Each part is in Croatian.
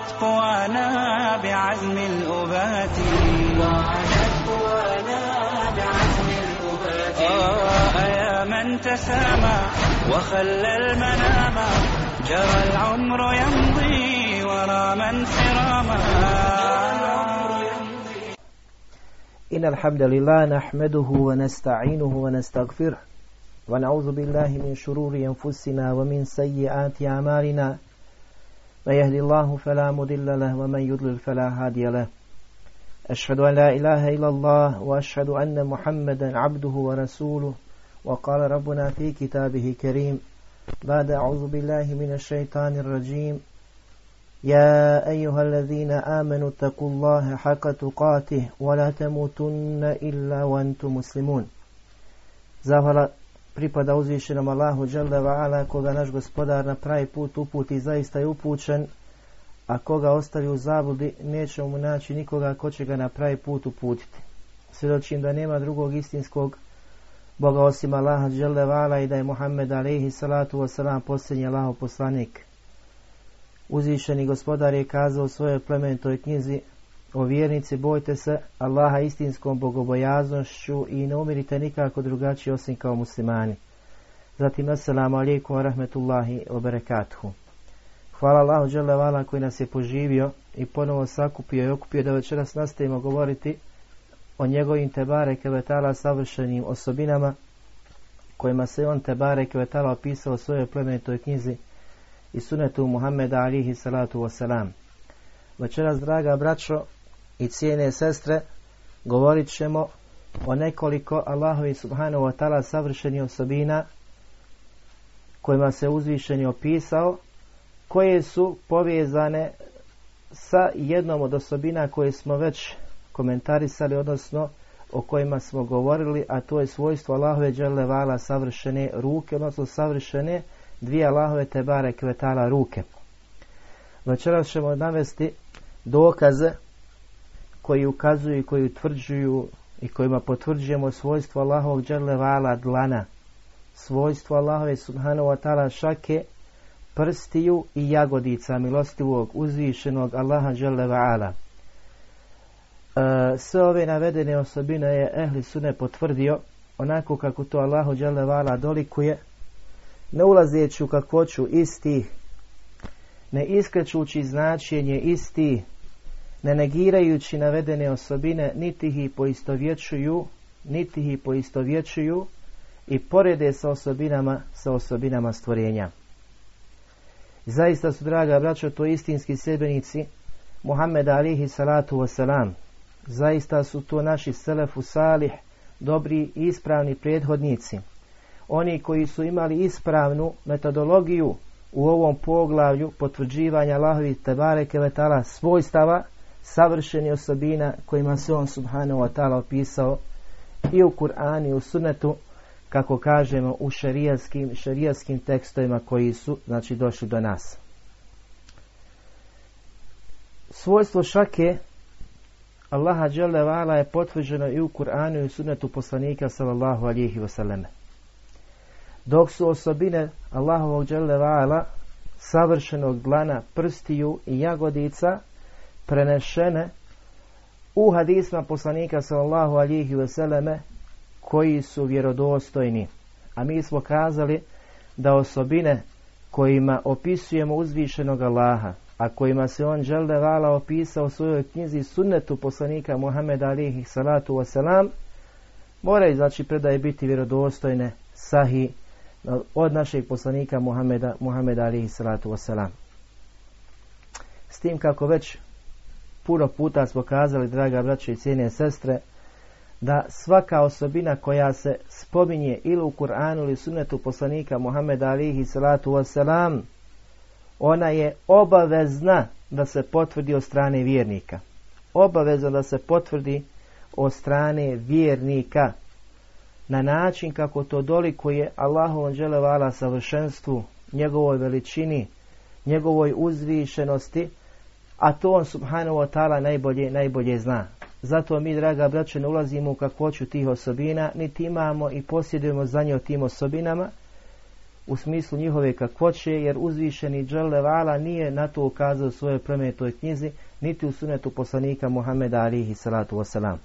وعادت قوانا بعزم الأبات. وعادت قوانا بعزم الأبات آه يا من تسامى وخلى المنام. جرى العمر يمضي ورا من سراما. إن الحمد لله نحمده ونستعينه ونستغفره ونعوذ بالله من شرور أنفسنا ومن سيئات أعمالنا. من يهد الله فلا مضل له ومن يضلل فلا هادي له. أشهد أن لا إله إلا الله وأشهد أن محمدا عبده ورسوله. وقال ربنا في كتابه كريم بعد أعوذ بالله من الشيطان الرجيم. يا أيها الذين آمنوا اتقوا الله حق تقاته ولا تموتن إلا وأنتم مسلمون. Zahvala pripada uzvišenom Allahu Đalla koga naš gospodar na pravi put uputi zaista je upućen, a koga ostavi u zabludi neće mu naći nikoga ko će ga na pravi put uputiti. Svjedočim da nema drugog istinskog Boga osim Allaha Đalla i da je Muhammed alaihi salatu wasalam posljednji Allahov poslanik. Uzvišeni gospodar je kazao u svojoj plementoj knjizi o vjernici bojte se Allaha istinskom bogobojaznošću i ne umirite nikako drugačije osim kao muslimani. Zatim, assalamu alaikum wa rahmetullahi wa barakatuhu. Hvala Allahu Đelevala koji nas je poživio i ponovo sakupio i okupio da večeras nastavimo govoriti o njegovim Tebare Kevetala savršenim osobinama kojima se on Tebare Kevetala opisao u svojoj plemenitoj knjizi i sunetu Muhammeda alihi salatu wasalam. Večeras, draga braćo i cijene sestre, govorit ćemo o nekoliko Allahovi subhanahu wa ta'ala savršenih osobina kojima se uzvišeni opisao, koje su povezane sa jednom od osobina koje smo već komentarisali, odnosno o kojima smo govorili, a to je svojstvo Allahove dželevala savršene ruke, odnosno savršene dvije Allahove tebare kvetala ruke. Večeras ćemo navesti dokaze koji ukazuju i koji utvrđuju i kojima potvrđujemo svojstvo Allahovog dželevala dlana, svojstvo Allahove subhanahu wa ta'ala šake, prstiju i jagodica milostivog uzvišenog Allaha dželevala. E, sve ove navedene osobine je Ehli Sune potvrdio onako kako to Allahu dželevala dolikuje, ne ulazeći u kakvoću istih, ne iskrećući značenje istih, ne negirajući navedene osobine, niti ih poistovjećuju, niti ih poistovjećuju i porede sa osobinama, sa osobinama stvorenja. Zaista su, draga braćo, to istinski sebenici Muhammed alihi salatu wasalam. Zaista su to naši selefu salih, dobri i ispravni prethodnici. Oni koji su imali ispravnu metodologiju u ovom poglavlju potvrđivanja Allahovi tebare kevetala svojstava, savršeni osobina kojima se on subhanahu wa ta'ala opisao i u Kur'anu i u sunetu kako kažemo u šarijaskim, šarijaskim tekstovima koji su znači došli do nas. Svojstvo šake Allaha dželle vala je potvrđeno i u Kur'anu i u sunetu poslanika sallallahu alihi wasallam. Dok su osobine Allahovog dželle vala savršenog dlana, prstiju i jagodica prenešene u hadisma poslanika sallallahu alihi wasallam koji su vjerodostojni. A mi smo kazali da osobine kojima opisujemo uzvišenog Allaha, a kojima se on želde vala opisao u svojoj knjizi sunnetu poslanika Muhammed alihi salatu wasalam, moraju znači predaje biti vjerodostojne sahi od našeg poslanika Muhameda, Muhameda alihi salatu wasalam. S tim kako već puno puta smo kazali, draga braće i cijene sestre, da svaka osobina koja se spominje ili u Kur'anu ili sunnetu poslanika Muhammeda alihi salatu wasalam ona je obavezna da se potvrdi od strane vjernika. Obavezna da se potvrdi od strane vjernika na način kako to dolikuje Allahovom dželevala savršenstvu, njegovoj veličini, njegovoj uzvišenosti, a to on subhanahu wa ta'ala najbolje, najbolje zna. Zato mi, draga braće, ne ulazimo u kakvoću tih osobina, niti imamo i posjedujemo za nje o tim osobinama, u smislu njihove kakvoće, jer uzvišeni Vala nije na to ukazao u svojoj plemenitoj knjizi, niti u sunetu poslanika Muhammeda alihi salatu wasalam.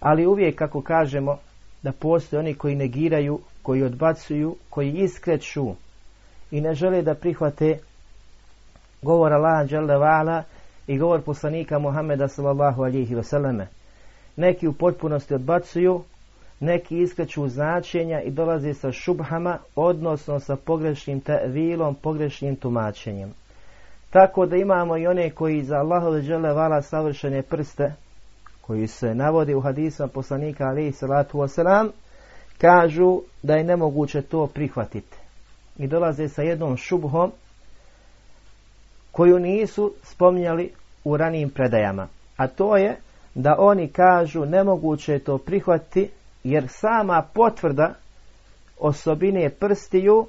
Ali uvijek, kako kažemo, da postoje oni koji negiraju, koji odbacuju, koji iskreću i ne žele da prihvate govor Allaha Vala i govor poslanika Muhammeda sallallahu alihi wasalame. Neki u potpunosti odbacuju, neki iskreću značenja i dolaze sa šubhama, odnosno sa pogrešnim tevilom, pogrešnim tumačenjem. Tako da imamo i one koji za Allahove žele vala savršene prste, koji se navodi u hadisma poslanika alaihi salatu wasalam, kažu da je nemoguće to prihvatiti. I dolaze sa jednom šubhom koju nisu spominjali u ranijim predajama. A to je da oni kažu nemoguće je to prihvatiti jer sama potvrda osobine prstiju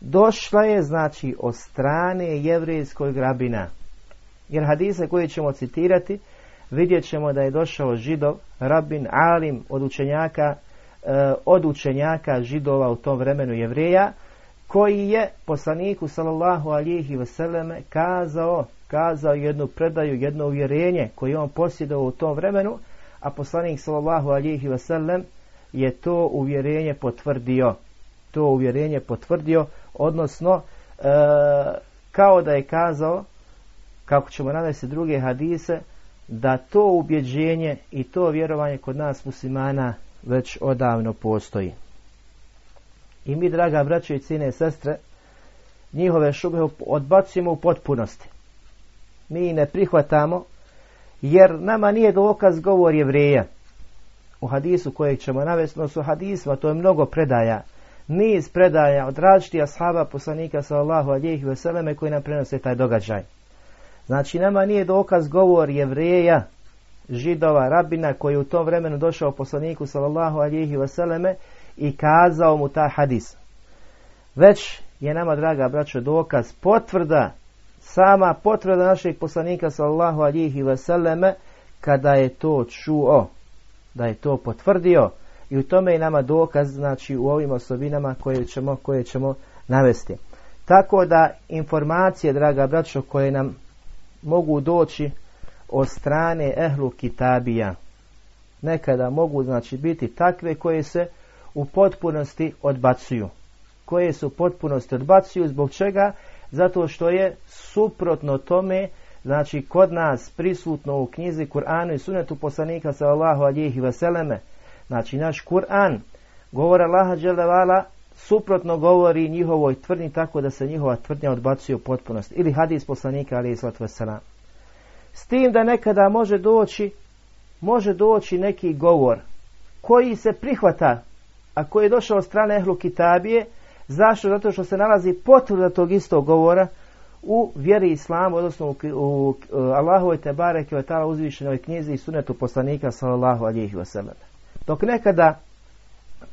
došla je znači od strane jevrijskog rabina. Jer hadise koje ćemo citirati vidjet ćemo da je došao židov, rabin Alim od učenjaka, e, od učenjaka židova u tom vremenu jevreja, koji je poslaniku sallallahu alihi vseleme kazao, kazao jednu predaju, jedno uvjerenje koje on posjedao u tom vremenu, a poslanik sallallahu alihi vselem je to uvjerenje potvrdio. To uvjerenje potvrdio, odnosno e, kao da je kazao, kako ćemo navesti druge hadise, da to ubjeđenje i to vjerovanje kod nas muslimana već odavno postoji. I mi, draga braće i cine sestre, njihove šube odbacujemo u potpunosti. Mi ne prihvatamo, jer nama nije dokaz govor jevreja u hadisu kojeg ćemo navesti, su hadisma, to je mnogo predaja, niz predaja od različitih ashaba poslanika sallallahu alihi veseleme koji nam prenose taj događaj. Znači nama nije dokaz govor jevreja, židova, rabina koji u tom vremenu došao poslaniku sallallahu alihi veseleme i kazao mu taj hadis. Već je nama, draga braćo, dokaz potvrda, sama potvrda našeg poslanika sallallahu alihi veseleme kada je to čuo da je to potvrdio i u tome je nama dokaz znači u ovim osobinama koje ćemo, koje ćemo navesti. Tako da informacije, draga braćo, koje nam mogu doći od strane ehlu kitabija, nekada mogu znači biti takve koje se u potpunosti odbacuju. Koje su potpunosti odbacuju, zbog čega? Zato što je suprotno tome znači kod nas prisutno u knjizi Kur'anu i sunetu poslanika sallallahu alihi veseleme, znači naš Kur'an, govor Allaha dželevala, suprotno govori njihovoj tvrdnji tako da se njihova tvrdnja odbacuje u potpunosti. Ili hadis poslanika alihi veselam. S tim da nekada može doći, može doći neki govor koji se prihvata, a koji je došao od strane Ehlu Kitabije, zašto? Zato što se nalazi potvrda tog istog govora, u vjeri islamu, odnosno u, u, u Allahovoj tebare je uzvišenoj knjizi i sunetu poslanika sallallahu alihi wasallam. Dok nekada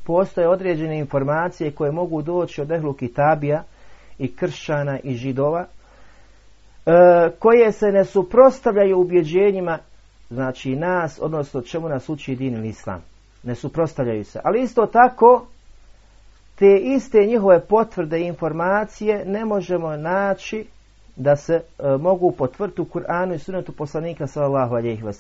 postoje određene informacije koje mogu doći od ehlu kitabija i kršćana i židova, e, koje se ne suprostavljaju ubjeđenjima znači nas, odnosno čemu nas uči din islam. Ne suprostavljaju se. Ali isto tako, te iste njihove potvrde i informacije ne možemo naći da se e, mogu potvrditi u Kur'anu i sunetu poslanika sallallahu alejhi ve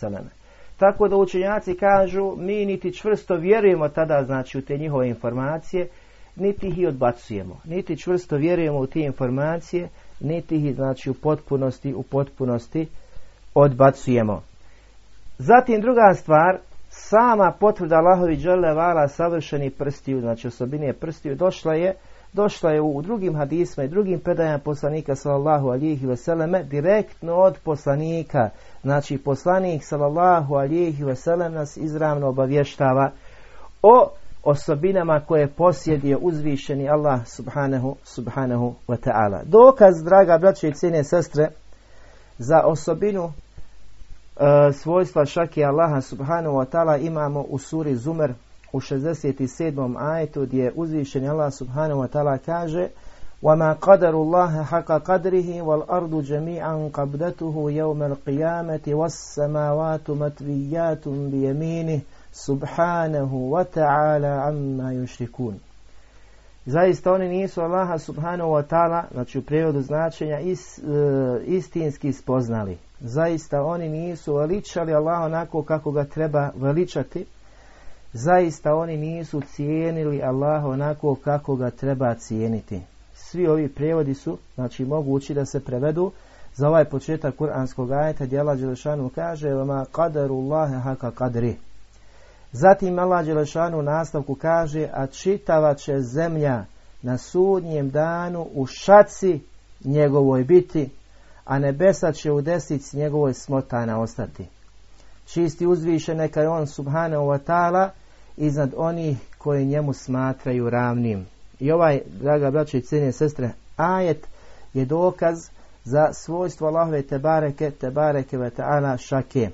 Tako da učenjaci kažu mi niti čvrsto vjerujemo tada znači u te njihove informacije, niti ih odbacujemo. Niti čvrsto vjerujemo u te informacije, niti ih znači u potpunosti u potpunosti odbacujemo. Zatim druga stvar, sama potvrda Allahovi dželle vala savršeni prstiju, znači osobine prstiju došla je došla je u drugim hadisma i drugim predajama poslanika sallallahu alihi vseleme direktno od poslanika. Znači poslanik sallallahu alihi vselem nas izravno obavještava o osobinama koje posjedio uzvišeni Allah subhanahu, subhanahu wa ta'ala. Dokaz, draga braće i cijene sestre, za osobinu e, svojstva šaki Allaha subhanahu wa ta'ala imamo u suri Zumer u 67. ajetu gdje uzvišeni Allah subhanahu wa ta'ala kaže وما قدر الله حق قدره والأرض جميعا قبضته يوم القيامة والسماوات متويات بيمينه سبحانه وتعالى عما يشركون Zaista oni nisu Allaha subhanahu wa ta'ala, znači u prijevodu značenja, is, e, istinski spoznali. Zaista oni nisu veličali Allaha onako kako ga treba veličati. Zaista oni nisu cijenili Allaha onako kako ga treba cijeniti. Svi ovi prijevodi su, znači mogući da se prevedu za ovaj početak kuranskog ajeta gdje Allah Đelešanu kaže vama qadaru Allahe haka kadri. Zatim Allah Đelešanu u nastavku kaže a čitava će zemlja na sudnjem danu u šaci njegovoj biti, a nebesa će u desici njegovoj smotana ostati. Čisti uzviše neka je on subhanahu wa ta'ala iznad onih koji njemu smatraju ravnim. I ovaj, draga braće i cijenje sestre, ajet je dokaz za svojstvo Allahove tebareke, tebareke ve ta'ala šake.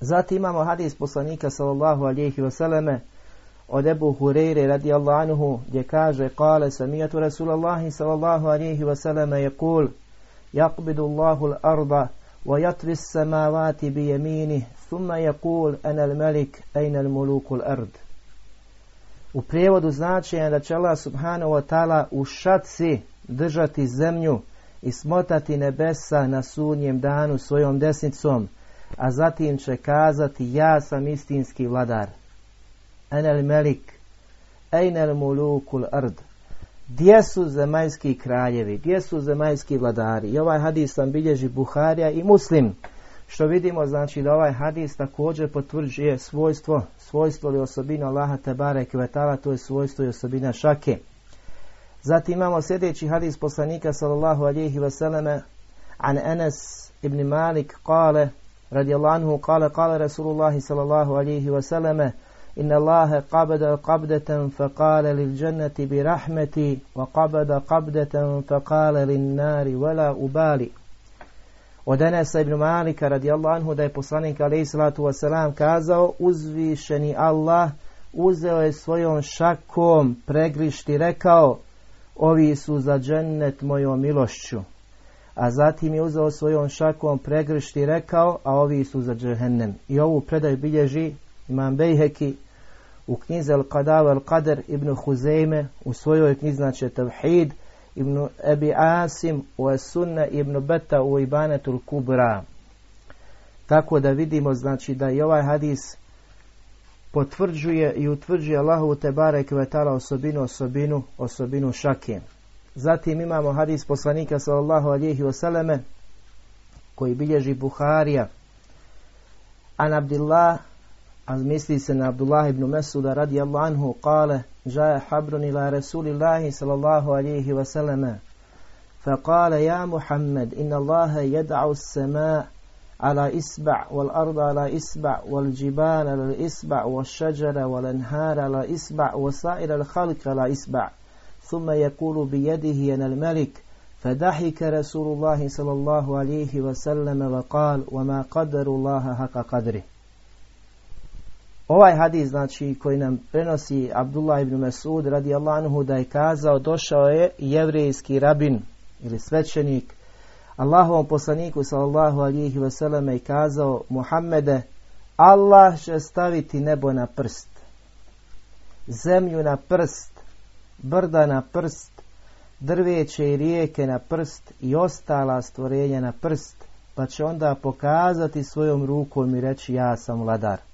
Zatim imamo hadis poslanika sallallahu alihi wasallame od Ebu Hureyre radijallahu anhu gdje kaže kale samijatu Rasulallahi sallallahu alihi wasallame je kul wa yatri samavati bi jemini thumma je kul enel melik ejnel muluku l'ard u prijevodu značenja da će Allah subhanahu wa ta'ala u šaci držati zemlju i smotati nebesa na sunjem danu svojom desnicom, a zatim će kazati ja sam istinski vladar. Enel melik, ejnel mulukul ard. Gdje su zemaljski kraljevi, gdje su zemaljski vladari? I ovaj hadis sam bilježi Buharija i Muslim. Što vidimo znači da ovaj hadis također potvrđuje svojstvo, svojstvo ili osobinu Allaha Tebare Kvetala, to je svojstvo i osobina šake. Zatim imamo sljedeći hadis poslanika sallallahu alihi wasallam an Enes ibn Malik kale radijallahu kale kale Rasulullahi sallallahu alihi wasallam إن الله قبض قبضة فقال للجنة برحمتي وقبض قبضة فقال للنار ولا أبالي od Enesa ibn Malika radijallahu anhu da je poslanik alaih salatu wasalam kazao uzvišeni Allah uzeo je svojom šakom pregrišti rekao ovi su za džennet mojom milošću a zatim je uzeo svojom šakom pregrišti rekao a ovi su za džehennem i ovu predaju bilježi imam Bejheki u knjize Al-Qadav Al-Qadr ibn Huzeyme u svojoj knjizi znači Tavhid ibn Ebi Asim u Sunna ibn Beta u Ibanetul Kubra. Tako da vidimo znači da i ovaj hadis potvrđuje i utvrđuje Allahu Tebare Kvetala osobinu, osobinu, osobinu šake. Zatim imamo hadis poslanika sallallahu alihi wasallam koji bilježi Buharija an Abdillah a misli se na Abdullah ibn Mesuda radijallahu anhu kale جاء حبر إلى رسول الله صلى الله عليه وسلم فقال يا محمد إن الله يدع السماء على إسبع والأرض على إسبع والجبال على الإسبع والشجر والأنهار على إسبع وسائر الخلق على إسبع ثم يقول بيده أنا الملك فضحك رسول الله صلى الله عليه وسلم وقال وما قدر الله حق قدره Ovaj hadis, znači, koji nam prenosi Abdullah ibn Masud radijallahu anhu da je kazao, došao je jevrijski rabin ili svećenik Allahovom poslaniku sallallahu alihi wasallam i kazao Muhammede, Allah će staviti nebo na prst, zemlju na prst, brda na prst, drveće i rijeke na prst i ostala stvorenja na prst, pa će onda pokazati svojom rukom i reći ja sam vladar.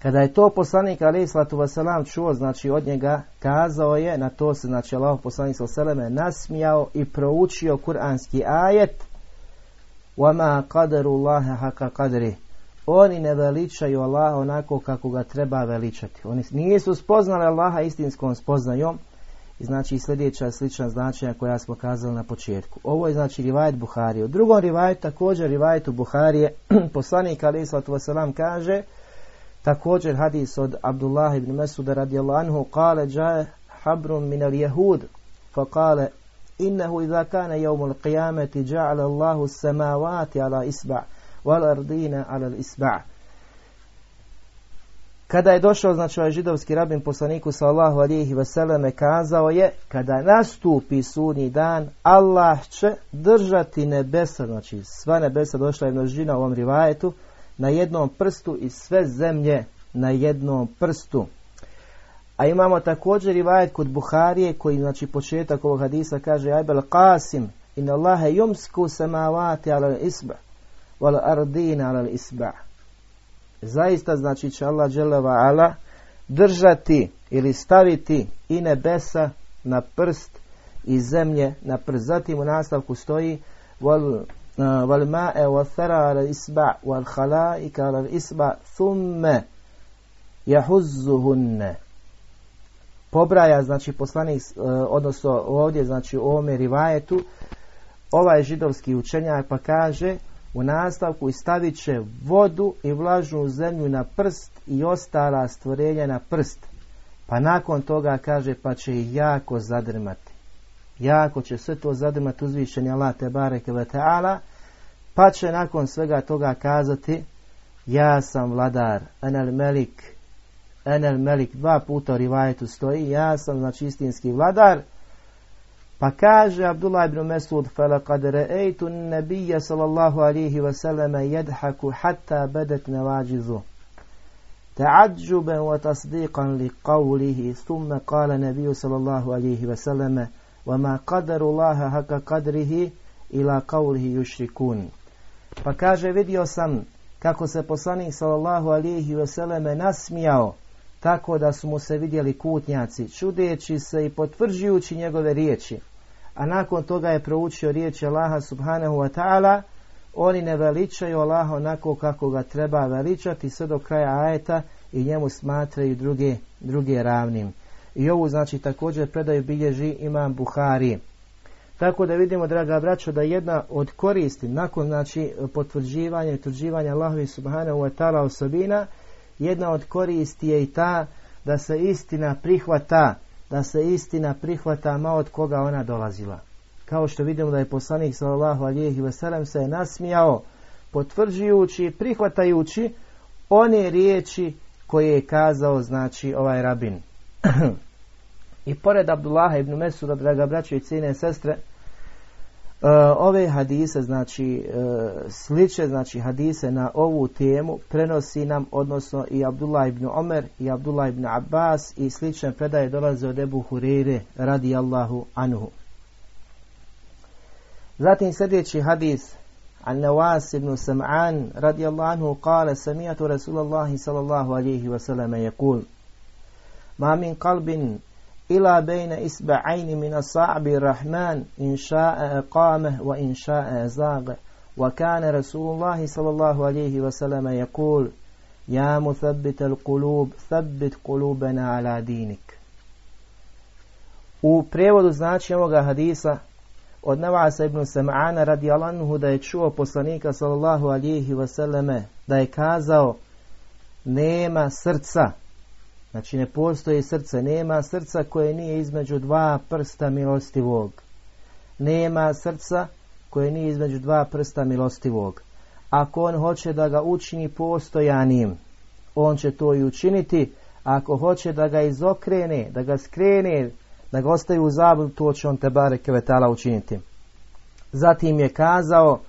Kada je to poslanik alaih salatu wasalam čuo, znači od njega, kazao je, na to se, znači Allah poslanik salatu nasmijao i proučio kuranski ajet وَمَا قَدَرُ اللَّهَ حَكَ قَدْرِ Oni ne veličaju Allaha onako kako ga treba veličati. Oni nisu spoznali Allaha istinskom spoznajom. I znači sljedeća slična značenja koja smo kazali na početku. Ovo je znači rivajet Buharije. U drugom rivajetu također rivajetu Buharije poslanik alaih salatu wasalam kaže Također hadis od Abdullah ibn Mesuda radijallahu anhu kale džaje habrun min al jehud fa kale innehu idha kana jevmu al qiyameti Allahu samavati ala isba' wal ardina ala isba' Kada je došao, znači ovaj židovski rabin poslaniku sallahu alihi veseleme kazao je, kada nastupi sudnji dan, Allah će držati nebesa, znači sva nebesa došla je množina u ovom rivajetu, na jednom prstu i sve zemlje na jednom prstu. A imamo također rivajet kod Buharije koji znači početak ovog hadisa kaže Ajbel Qasim in Allahe yumsku samavati ala isba wal ardina ala isba zaista znači će Allah ala držati ili staviti i nebesa na prst i zemlje na prst. Zatim u nastavku stoji wal والماء والثرى على الإسبع والخلائق على الإسبع ثم يحزهن pobraja znači poslanik e, odnosno ovdje znači u ovome rivajetu ovaj židovski učenjak pa kaže u nastavku i stavit će vodu i vlažnu zemlju na prst i ostala stvorenja na prst. Pa nakon toga kaže pa će ih jako zadrmati. Jako će sve to zadrmati uzvišenje Allah te bareke ve ta'ala. Pa će nakon svega toga kazati ja sam vladar, enel melik, enel melik, dva puta u rivajetu stoji, ja sam znači istinski vladar, pa kaže Abdullah ibn Mesud فَلَقَدْ رَأَيْتُ النَّبِيَّ صلى الله عليه وسلم يَدْحَكُ حَتَّى بَدَتْ نَوَاجِزُهُ تعجبا وتصديقا لقوله ثم قال النبي صلى الله عليه وسلم وما قدر الله حق قدره إلى قوله يشركون pa kaže, vidio sam kako se poslanik sallallahu alihi vseleme nasmijao, tako da su mu se vidjeli kutnjaci, čudeći se i potvrđujući njegove riječi a nakon toga je proučio riječ Allaha subhanahu wa ta'ala, oni ne veličaju Allaha onako kako ga treba veličati sve do kraja ajeta i njemu smatraju druge, druge ravnim. I ovu znači također predaju bilježi imam Buhari. Tako da vidimo, draga braćo, da jedna od koristi nakon znači potvrđivanja i utvrđivanja Allahovi subhanahu wa ta'ala osobina, jedna od koristi je i ta da se istina prihvata da se istina prihvata ma od koga ona dolazila. Kao što vidimo da je poslanik sallallahu alihi veselem se je nasmijao potvrđujući prihvatajući one riječi koje je kazao znači ovaj rabin. I pored Abdullaha ibn Mesuda, draga braćo i cijene sestre, E, ove hadise, znači e, sliče, znači hadise na ovu temu prenosi nam, odnosno i Abdullah ibn Omer i Abdullah ibn Abbas i slične predaje dolaze od Ebu Hureyre radi Allahu anhu. Zatim sljedeći hadis Al-Nawas ibn Sam'an radi Allahu anhu kale samijatu Rasulallahi sallallahu alihi wasallam je kul Ma min kalbin من قلب إلى بين إسبعين من الصعب الرحمن إن شاء أقامه وإن شاء أزاغه وكان رسول الله صلى الله عليه وسلم يقول يا مثبت القلوب ثبت قلوبنا على دينك U prijevodu znači ovoga hadisa od Navasa ibn Sam'ana radi Alanhu da je čuo poslanika sallallahu alihi wasallame da je kazao nema srca Znači ne postoji srce, nema srca koje nije između dva prsta milostivog. Nema srca koje nije između dva prsta milostivog. Ako on hoće da ga učini postojanim, on će to i učiniti. Ako hoće da ga izokrene, da ga skrene, da ga ostavi u zabludu, to će on te bare kevetala učiniti. Zatim je kazao,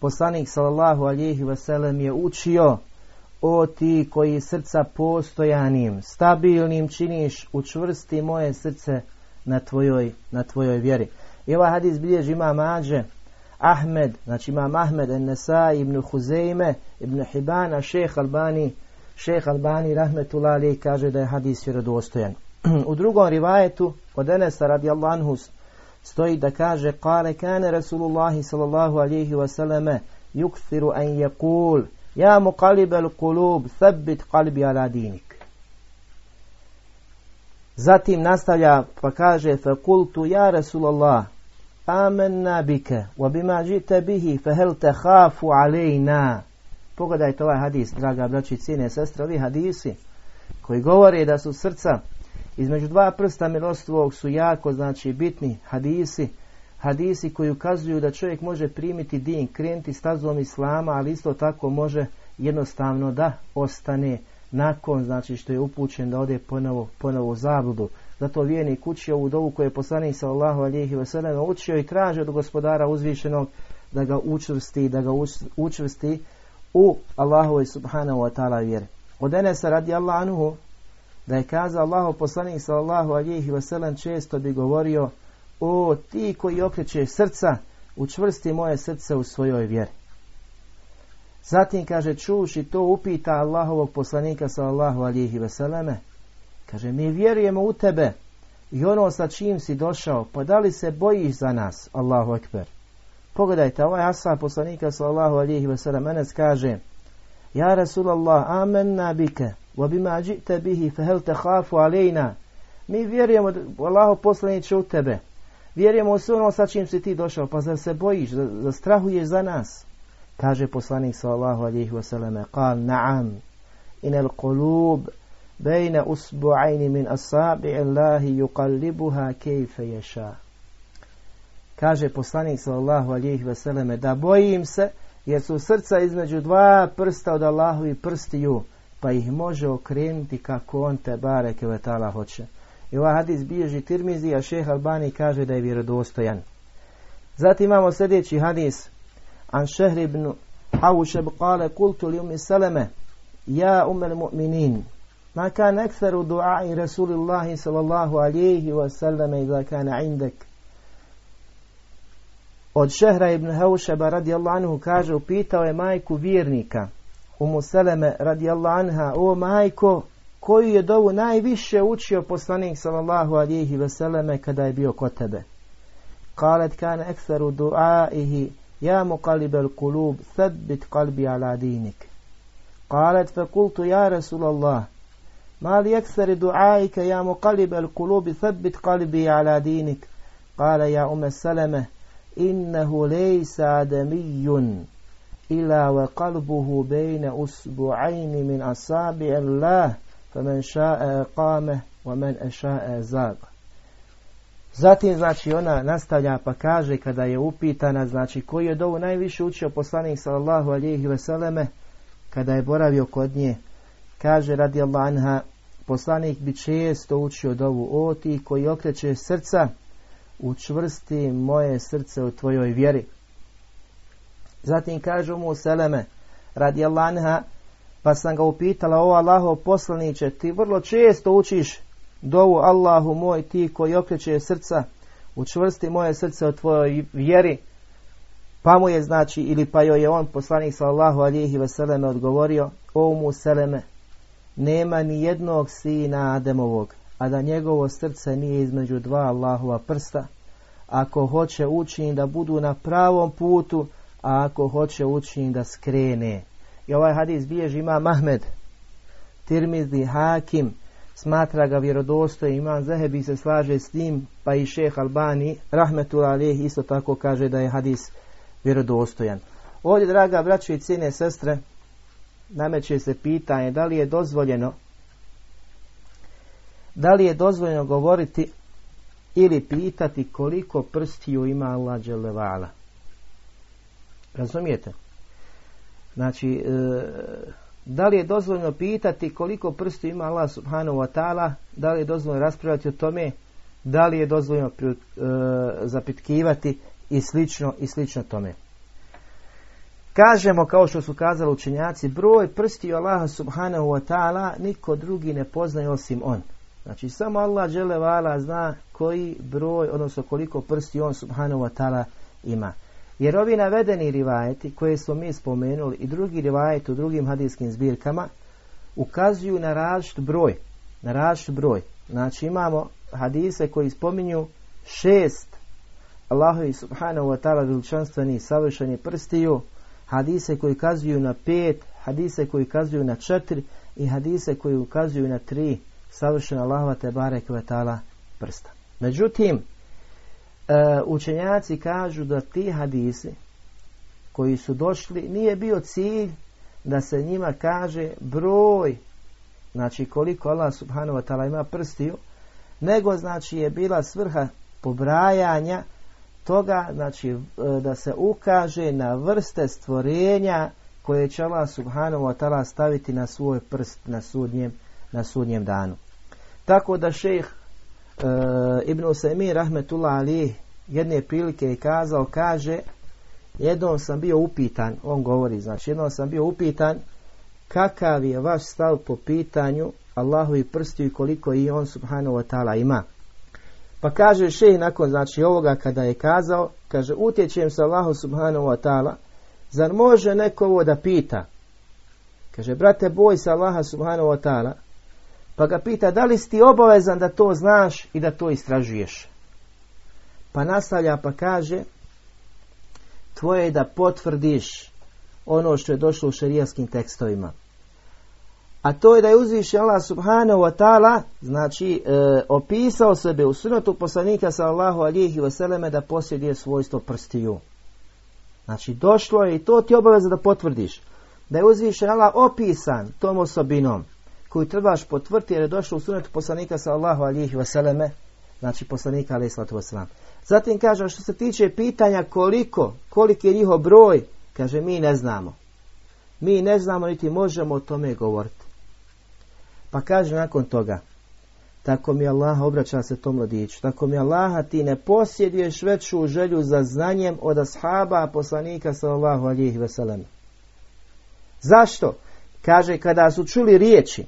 poslanik sallallahu alihi wasallam je učio o ti koji srca postojanim, stabilnim činiš, učvrsti moje srce na tvojoj, na tvojoj vjeri. I ovaj hadis bilježi ima mađe, Ahmed, znači ima Ahmed, Nesa, ibn Huzeime, ibn Hibana, šeh Albani, šeh Albani, rahmetullah ali, kaže da je hadis vjerodostojan. U drugom rivajetu, od Enesa radijallahu anhu, stoji da kaže, kale kane Rasulullahi sallallahu alihi wasallame, yukthiru an yakul, Ja muqalib al-kulub, thabbit qalbi ala dinik. Zatim nastavlja pa kaže fakultu ja Rasulallah amanna bika wa bima jita bihi fahel takhafu alejna Pogledajte ovaj hadis, draga braći, cijene sestre, ovi hadisi koji govore da su srca između dva prsta milostivog su jako znači bitni hadisi, hadisi koji ukazuju da čovjek može primiti din, krenuti stazom islama, ali isto tako može jednostavno da ostane nakon znači što je upućen da ode ponovo, ponovo u zabludu. Zato vijenik učio ovu dovu koju je poslanik sallallahu alihi wasallam učio i traži od gospodara uzvišenog da ga učvrsti, da ga učvrsti u Allahovoj subhanahu wa ta'ala vjeri. Od Enesa radi Allah anuhu da je kazao Allahu poslanik sallallahu alihi wasallam često bi govorio o ti koji okreće srca učvrsti moje srce u svojoj vjeri. Zatim kaže čuši to upita Allahovog poslanika sallallahu alihi veseleme. Kaže mi vjerujemo u tebe i ono sa čim si došao, pa da li se bojiš za nas, Allahu ekber. Pogledajte, ovaj asa poslanika sallallahu alihi veselem, Enes kaže, Ja Rasulallah, amen bike, wa bima bihi, fe hel te hafu alejna. Mi vjerujemo, Allahu poslaniće u tebe. Vjerujemo u sve ono sa čim si ti došao, pa zar se bojiš, zastrahuješ za nas? Kaže poslanik sallallahu alejhi ve selleme: "Qal na'am. Inal qulub bayna usbu'ayn min asabi' Allah yuqallibuha kayfa yasha." Kaže poslanik sallallahu alejhi ve selleme da bojim se jer su srca između dva prsta od Allahovi prstiju pa ih može okrenuti kako on te bareke ve taala hoće. I ovaj hadis bilježi Tirmizi, a šeh Albani kaže da je vjerodostojan. Zatim imamo sljedeći hadis. An šehr ibn Havušeb kale kultu li umi saleme. Ja umel mu'minin. Ma kan ekferu duai Rasulillahi sallallahu alihi wa sallame iza kana indek. Od šehra ibn Havušeba radijallahu anhu kaže upitao je majku vjernika. Umu Seleme radijallahu anha, o majko, koju je dovu najviše učio poslanik sallallahu alihi veseleme kada je bio kod tebe? Kalet kana ekseru duaihi يا مقلب القلوب ثبت قلبي على دينك قالت فقلت يا رسول الله ما ليكثر دعائك يا مقلب القلوب ثبت قلبي على دينك قال يا أم السلمة إنه ليس آدمي إلا وقلبه بين أسبوعين من أصابع الله فمن شاء قامه ومن أشاء زاغ Zatim znači ona nastavlja pa kaže kada je upitana znači koji je dovu najviše učio poslanik sallallahu alihi veseleme kada je boravio kod nje kaže radi Allah anha poslanik bi često učio dovu o ti koji okreće srca učvrsti moje srce u tvojoj vjeri zatim kaže mu seleme radi Allah anha pa sam ga upitala o Allaho poslaniće ti vrlo često učiš dovu Allahu moj ti koji okreće srca, učvrsti moje srce o tvojoj vjeri, pa mu je znači, ili pa joj je on poslanik sallahu alihi veseleme odgovorio, o mu seleme, nema ni jednog sina Ademovog, a da njegovo srce nije između dva Allahova prsta, ako hoće učin da budu na pravom putu, a ako hoće učin da skrene. I ovaj hadis bilježi ima Mahmed, Tirmizi, Hakim, smatra ga vjerodostojim, imam Zahebi se slaže s tim, pa i šeh Albani, rahmetul alih, isto tako kaže da je hadis vjerodostojan. Ovdje, draga braćo i cijene sestre, nameće se pitanje da li je dozvoljeno da li je dozvoljeno govoriti ili pitati koliko prstiju ima Allah dželevala. Razumijete? Znači, e, da li je dozvoljeno pitati koliko prstu ima Allah subhanahu wa ta'ala, da li je dozvoljeno raspravljati o tome, da li je dozvoljeno e, zapitkivati i slično i slično tome. Kažemo, kao što su kazali učenjaci, broj prsti Allaha subhanahu wa ta'ala niko drugi ne poznaje osim on. Znači, samo Allah vala zna koji broj, odnosno koliko prsti on subhanahu wa ta'ala ima. Jer ovi navedeni rivajeti koje smo mi spomenuli i drugi rivajeti u drugim hadijskim zbirkama ukazuju na različit broj. Na različit broj. Znači imamo hadise koji spominju šest Allahovi subhanahu wa ta'ala veličanstveni savršeni prstiju, hadise koji ukazuju na pet, hadise koji ukazuju na četiri i hadise koji ukazuju na tri savršena Allahova te barek prsta. Međutim, učenjaci kažu da ti hadisi koji su došli nije bio cilj da se njima kaže broj, znači koliko Allah subhanahu wa ta'ala ima prstiju, nego znači je bila svrha pobrajanja toga, znači e, da se ukaže na vrste stvorenja koje će Allah subhanahu wa ta'ala staviti na svoj prst na sudnjem, na sudnjem danu. Tako da šejh e, Ibn Usaymi rahmetullah ali jedne prilike je kazao, kaže jednom sam bio upitan, on govori, znači jednom sam bio upitan kakav je vaš stav po pitanju Allahu i prstiju i koliko i on subhanahu wa ta'ala ima. Pa kaže šej nakon znači ovoga kada je kazao, kaže utječem se Allahu subhanahu wa ta'ala, zar može neko ovo da pita? Kaže, brate, boj se Allaha subhanahu wa ta'ala, pa ga pita da li si ti obavezan da to znaš i da to istražuješ. Pa nastavlja pa kaže, tvoje je da potvrdiš ono što je došlo u šerijaskim tekstovima. A to je da je uzviši Allah subhanahu wa ta'ala, znači e, opisao sebe u sunetu poslanika sallahu alihi vseleme da posjeduje svojstvo prstiju. Znači došlo je i to ti obaveza da potvrdiš. Da je uzviši Allah opisan tom osobinom koju trebaš potvrditi jer je došlo u sunetu poslanika sallahu alihi vseleme, znači poslanika alihi sallatu wasalam. Zatim kaže što se tiče pitanja koliko, koliki je njihov broj, kaže mi ne znamo. Mi ne znamo niti možemo o tome govoriti. Pa kaže nakon toga, tako mi Allah obraća se tom mladiću, tako mi Allaha ti ne posjeduješ veću želju za znanjem od ashaba poslanika sallallahu alihi veselem. Zašto? Kaže, kada su čuli riječi,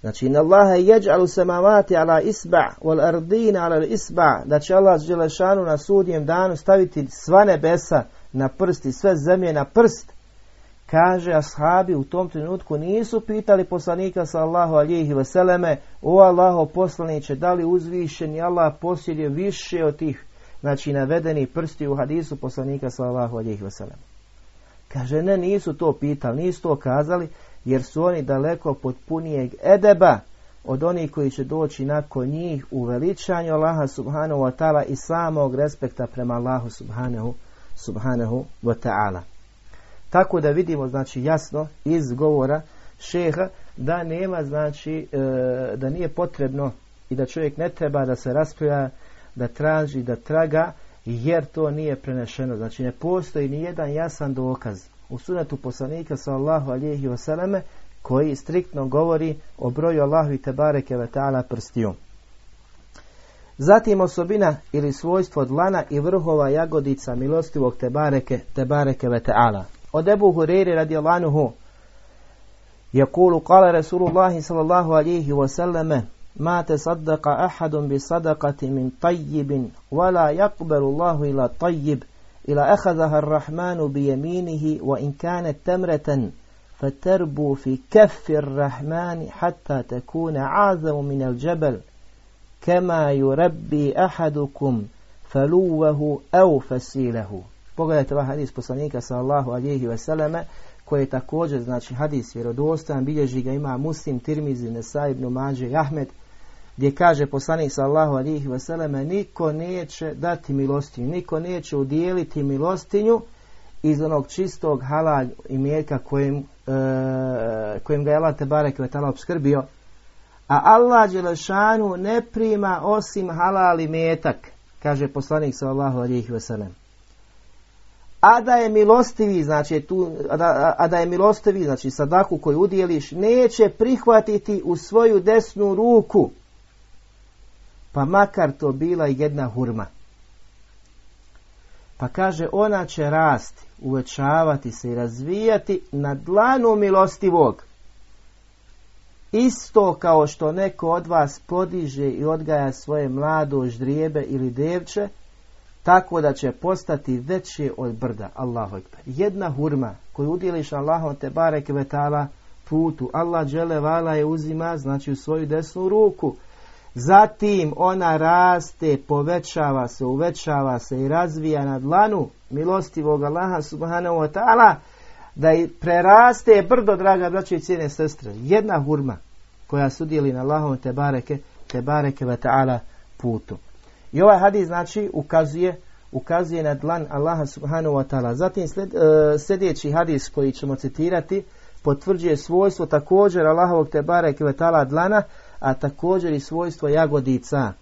znači, in Allaha jeđalu samavati ala isba, wal ardina ala isba, da će Allah Želešanu na sudnjem danu staviti sva nebesa na prst i sve zemlje na prst, Kaže, ashabi u tom trenutku nisu pitali poslanika sallahu alihi veseleme, o Allaho poslaniće, da li uzvišeni Allah posjeduje više od tih, znači navedeni prsti u hadisu poslanika sallahu alihi veseleme. Kaže, ne, nisu to pitali, nisu to kazali, jer su oni daleko potpunijeg edeba od onih koji će doći nakon njih u veličanju Allaha subhanahu wa ta'ala i samog respekta prema Allahu subhanahu, subhanahu wa ta'ala. Tako da vidimo znači jasno iz govora šeha da nema znači e, da nije potrebno i da čovjek ne treba da se raspravlja, da traži, da traga jer to nije prenešeno. Znači ne postoji ni jedan jasan dokaz u sunetu poslanika sallahu i wasalame koji striktno govori o broju Allahu i tebareke vetala prstiju. Zatim osobina ili svojstvo dlana i vrhova jagodica milostivog tebareke, tebareke veteala. Od Ebu Hureyri radijallanuhu je kulu kala Resulullahi sallallahu alihi wasallame ma te saddaka ahadun bi sadakati min tajjibin, wala jakberu Allahu ila tajjib, إلى أخذها الرحمن بيمينه وإن كانت تمرة فتربو في كف الرحمن حتى تكون عازم من الجبل كما يربي أحدكم فلوه أو فسيله Pogledajte ovaj hadis poslanika sallahu alihi vseleme koji je također, znači hadis vjerodostojan, bilježi ga ima Muslim, Tirmizi, Nesa ibn Mađe i Ahmed, gdje kaže poslanik sallahu alihi vseleme niko neće dati milostinju, niko neće udjeliti milostinju iz onog čistog halal i mlijeka kojim, e, kojim ga je Allah Tebare Kvetala obskrbio, a Allah Đelešanu ne prima osim halal i metak, kaže poslanik sallahu alihi vseleme a da je milostivi, znači tu, a da, a da je milostivi, znači sadaku koju udjeliš, neće prihvatiti u svoju desnu ruku, pa makar to bila jedna hurma. Pa kaže, ona će rasti, uvećavati se i razvijati na dlanu milostivog. Isto kao što neko od vas podiže i odgaja svoje mlado ždrijebe ili devče, tako da će postati veće od brda. Allahu ekber. Jedna hurma koju udjeliš Allahom te barek vetala putu. Allah džele vala je uzima, znači u svoju desnu ruku. Zatim ona raste, povećava se, uvećava se i razvija na dlanu milostivog Allaha subhanahu wa ta'ala da i preraste brdo, draga braće i cijene sestre. Jedna hurma koja sudjeli na Allahom te bareke, te bareke ve ta'ala putu. I ovaj hadis znači ukazuje, ukazuje na dlan Allaha subhanahu wa ta'ala. Zatim e, sljedeći hadis koji ćemo citirati potvrđuje svojstvo također Allahovog tebara i dlana, a također i svojstvo jagodica.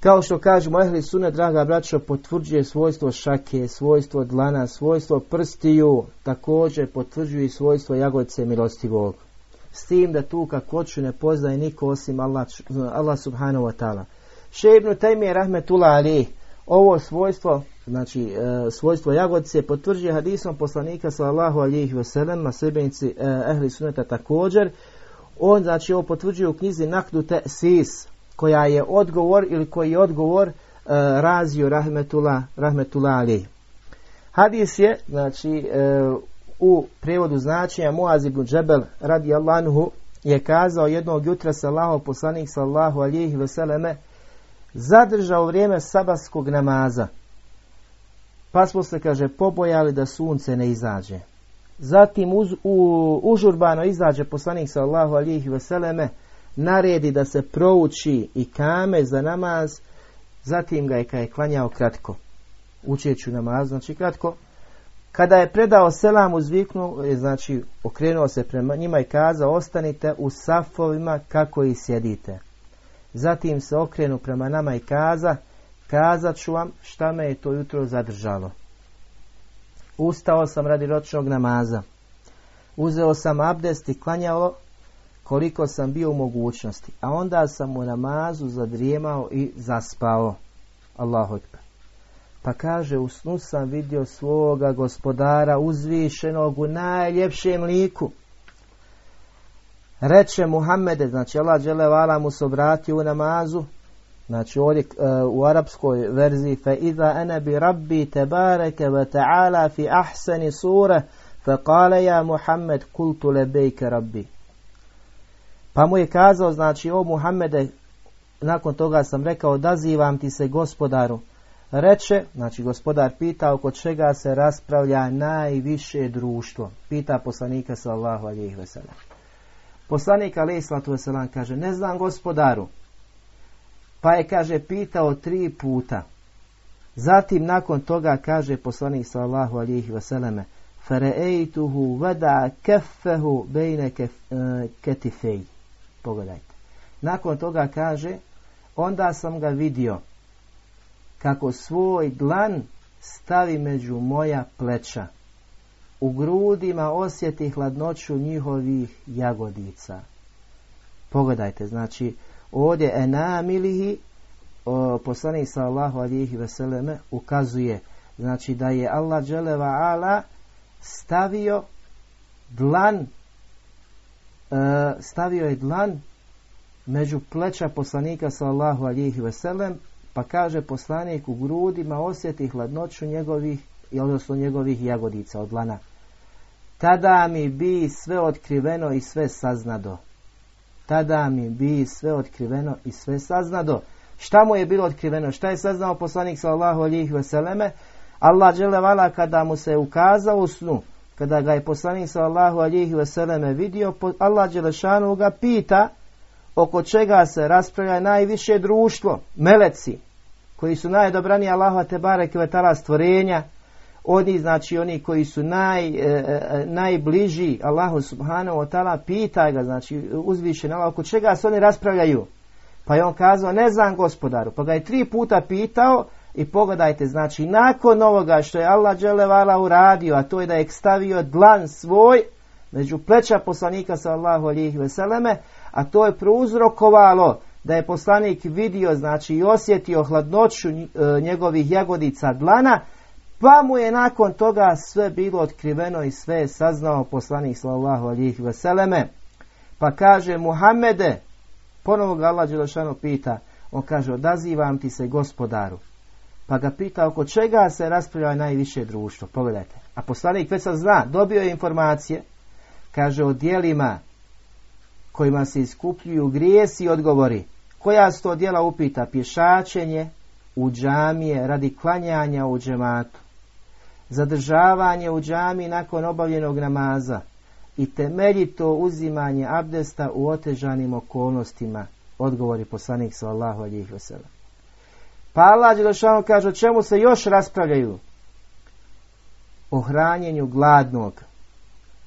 Kao što kažemo, ehli sune, draga braćo, potvrđuje svojstvo šake, svojstvo dlana, svojstvo prstiju, također potvrđuje svojstvo jagodice milostivog. S tim da tu kakvoću ne poznaje niko osim Allah, Allah subhanahu wa ta'ala. Šeibnu Tajmije rahmetullah ali ovo svojstvo, znači e, svojstvo jagodice potvrđuje hadisom poslanika sallallahu alihi wasallam, na sebenici e, ehli suneta također. On znači ovo potvrđuje u knjizi Nakdu Sis, koja je odgovor ili koji je odgovor e, razio rahmetullah, rahmetullah ali. Hadis je, znači, e, u prijevodu značenja Muaz ibn Džebel radi Allahu je kazao jednog jutra sallahu poslanik sallahu alihi veseleme zadržao vrijeme sabaskog namaza. Pa smo se, kaže, pobojali da sunce ne izađe. Zatim uz, u, užurbano izađe poslanik sallahu alihi veseleme naredi da se prouči i kame za namaz, zatim ga je kada je klanjao kratko. Učeću namaz, znači kratko. Kada je predao selam uzviknu, znači okrenuo se prema njima i kazao ostanite u safovima kako i sjedite. Zatim se okrenu prema nama i kaza, kazat ću vam šta me je to jutro zadržalo. Ustao sam radi ročnog namaza. Uzeo sam abdest i klanjalo koliko sam bio u mogućnosti. A onda sam u namazu zadrijemao i zaspao. Allahu Pa kaže, u snu sam vidio svoga gospodara uzvišenog u najljepšem liku. Reče Muhammede, znači Allah dželevala mu se obratio u namazu, znači ovdje e, u arapskoj verziji fa iza ana bi rabbi tebareke wa ta'ala fi ahsani sura fa kale ja Muhammed kultu lebejke rabbi. Pa mu je kazao, znači, o Muhammede, nakon toga sam rekao, odazivam ti se gospodaru. Reče, znači gospodar pita oko čega se raspravlja najviše društvo. Pita poslanika sallahu alijih vesela. Poslanik alijih veselam kaže, ne znam gospodaru. Pa je, kaže, pitao tri puta. Zatim nakon toga kaže poslanik sallahu alijih vada keffehu bejne kef, uh, ketifej. Pogledajte. Nakon toga kaže, onda sam ga vidio kako svoj dlan stavi među moja pleća. U grudima osjeti hladnoću njihovih jagodica. Pogledajte, znači ovdje enamilihi poslanik sallahu alihi veseleme ukazuje znači da je Allah dželeva ala stavio dlan E, stavio je dlan među pleća poslanika sallahu alihi veselem, pa kaže poslanik u grudima osjeti hladnoću njegovih, odnosno njegovih jagodica od lana. Tada mi bi sve otkriveno i sve saznado. Tada mi bi sve otkriveno i sve saznado. Šta mu je bilo otkriveno? Šta je saznao poslanik sallahu alihi veseleme? Allah vala kada mu se ukazao u snu kada ga je poslanik sallallahu alihi vseleme vidio, Allah Đelešanu ga pita oko čega se raspravlja najviše društvo, meleci, koji su najdobraniji Allahova te barek vetala stvorenja, oni znači oni koji su naj, e, e, najbliži Allahu subhanahu wa ta'ala pita ga znači uzvišen Allah oko čega se oni raspravljaju? Pa je on kazao ne znam gospodaru. Pa ga je tri puta pitao i pogledajte, znači nakon ovoga što je Allah dželevala uradio, a to je da je stavio dlan svoj među pleća poslanika sallahu alihi veseleme, a to je prouzrokovalo da je poslanik vidio, znači i osjetio hladnoću e, njegovih jagodica dlana, pa mu je nakon toga sve bilo otkriveno i sve je saznao poslanik sallahu alihi veseleme. Pa kaže Muhammede, ponovo ga Allah Đelešanu pita, on kaže odazivam ti se gospodaru pa ga pita oko čega se raspravlja najviše društvo. Pogledajte. A poslanik već sad zna, dobio je informacije, kaže o dijelima kojima se iskupljuju grijesi i odgovori. Koja su to dijela upita? Pješačenje u džamije radi klanjanja u džematu. Zadržavanje u džami nakon obavljenog namaza i temeljito uzimanje abdesta u otežanim okolnostima, odgovori poslanik sallahu alihi wasallam. Pa Allah Đelešanu kaže o čemu se još raspravljaju? O hranjenju gladnog,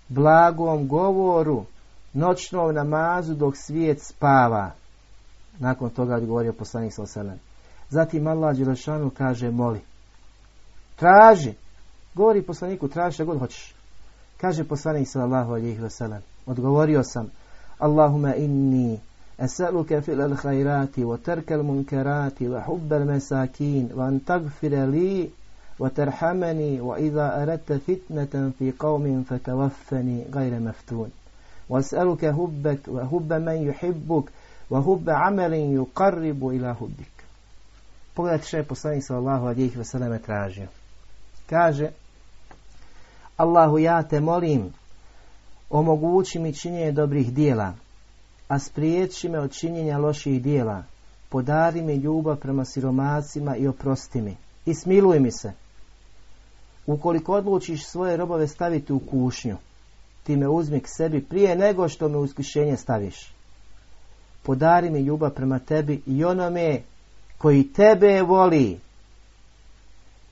blagom govoru, noćnom namazu dok svijet spava. Nakon toga je govorio poslanik sa Zatim Allah Đelešanu kaže moli. Traži. Govori poslaniku, traži što god hoćeš. Kaže poslanik sallallahu alejhi ve sellem: Odgovorio sam: Allahumma inni أسألك فعل الخيرات وترك المنكرات وحب المساكين وأن تغفر لي وترحمني وإذا أردت فتنة في قوم فتوفني غير مفتون وأسألك هبك وهب من يحبك وهب عمل يقرب إلى هبك Pogledajte što je poslanik sallallahu alihi vseleme tražio. Kaže, Allahu ja te molim, omogući mi činjenje dobrih dijela, a spriječi me od činjenja loših dijela. Podari mi ljubav prema siromacima i oprosti mi. I smiluj mi se. Ukoliko odlučiš svoje robove staviti u kušnju, ti me uzmi k sebi prije nego što me u staviš. Podari mi ljubav prema tebi i onome koji tebe voli.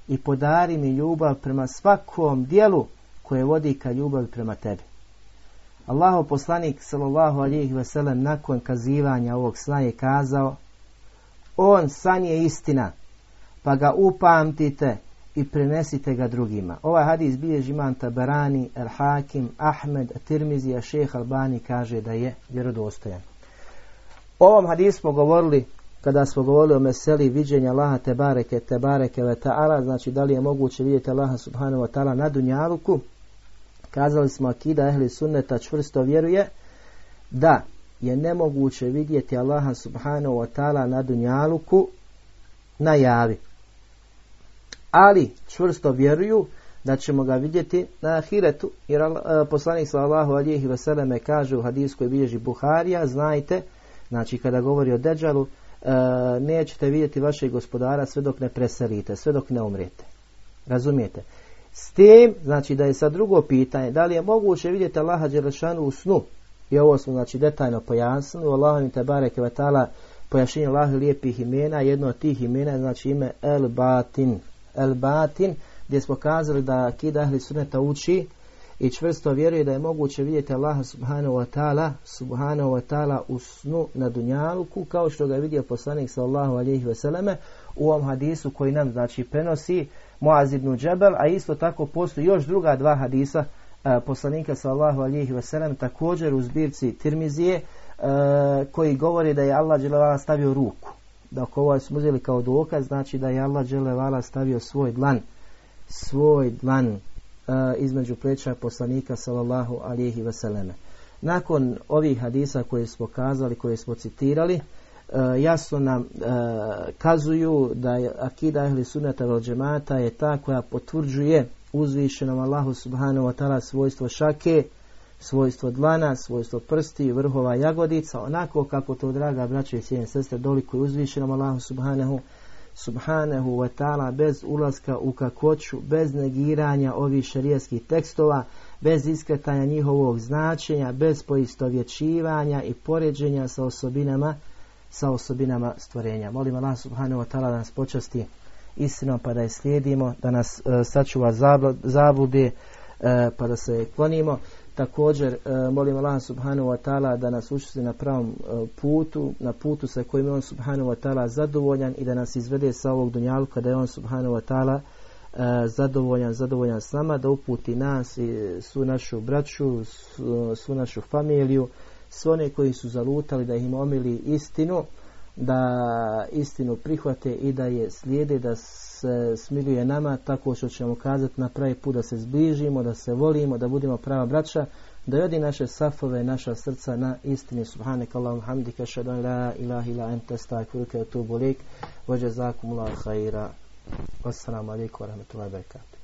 I podari mi ljubav prema svakom dijelu koje vodi ka ljubavi prema tebi. Allahov poslanik sallallahu alihi veselem nakon kazivanja ovog sna je kazao On san je istina, pa ga upamtite i prenesite ga drugima. Ovaj hadis bilježi imam Tabarani, El Hakim, Ahmed, Tirmizi, a šeh Albani kaže da je vjerodostojan. O ovom hadisu smo govorili kada smo govorili o meseli viđenja Allaha Tebareke, Tebareke ve ta'ala, znači da li je moguće vidjeti Allaha subhanahu wa ta'ala na dunjaluku, Kazali smo akida ehli sunneta čvrsto vjeruje da je nemoguće vidjeti Allaha subhanahu wa ta'ala na dunjaluku na javi. Ali čvrsto vjeruju da ćemo ga vidjeti na ahiretu, jer uh, poslanik sallallahu alihi vseleme kaže u hadijskoj bilježi Buharija, znajte, znači kada govori o Deđalu, uh, nećete vidjeti vašeg gospodara sve dok ne preselite, sve dok ne umrijete. Razumijete? S tim, znači da je sad drugo pitanje, da li je moguće vidjeti Allaha Đelešanu u snu? I ovo smo znači detaljno pojasnili, u Allahom te bareke vatala pojašnjenje Allaha lijepih imena, jedno od tih imena znači ime El Batin. El Batin, gdje smo kazali da Kida Ahli Sunneta uči i čvrsto vjeruje da je moguće vidjeti Allaha subhanahu wa ta'ala subhanahu wa ta'ala u snu na dunjaluku kao što ga je vidio poslanik sallallahu alejhi ve selleme u ovom hadisu koji nam znači prenosi Muaz ibn Džebel, a isto tako postoji još druga dva hadisa e, poslanika sallahu alihi wasallam također u zbirci Tirmizije e, koji govori da je Allah dželevala stavio ruku. Dok ovo smo uzeli kao dokaz, znači da je Allah dželevala stavio svoj dlan, svoj dlan e, između pleća poslanika sallallahu alihi wasallam. Nakon ovih hadisa koje smo kazali, koje smo citirali, jasno nam e, kazuju da je akida ehli sunnata vel je ta koja potvrđuje uzvišenom Allahu subhanahu wa ta'ala svojstvo šake, svojstvo dlana, svojstvo prsti, vrhova jagodica, onako kako to draga braće i sestre doliko je uzvišenom Allahu subhanahu subhanahu wa ta'ala bez ulaska u kakoću, bez negiranja ovih šarijeskih tekstova, bez iskretanja njihovog značenja, bez poistovjećivanja i poređenja sa osobinama sa osobinama stvorenja. Molim Allah subhanahu wa ta'ala da nas počasti istinom pa da je slijedimo, da nas uh, sačuva zablude uh, pa da se klonimo. Također uh, molim Allah subhanahu wa ta'ala da nas učesti na pravom putu, na putu sa kojim je on subhanahu wa ta'ala zadovoljan i da nas izvede sa ovog dunjalka da je on subhanahu wa ta'ala zadovoljan, zadovoljan s nama, da uputi nas i svu našu braću, svu našu familiju, sve one koji su zalutali da im omili istinu, da istinu prihvate i da je slijede, da se smiluje nama tako što ćemo kazati na pravi put da se zbližimo, da se volimo, da budemo prava braća, da jodi naše safove, naša srca na istini. Subhanak Allahum hamdika, šadan la ilaha ila ente stakfiruke, tu bolik, vođe zakum la khaira. Wassalamu alaikum wa rahmatullahi wa barakatuh.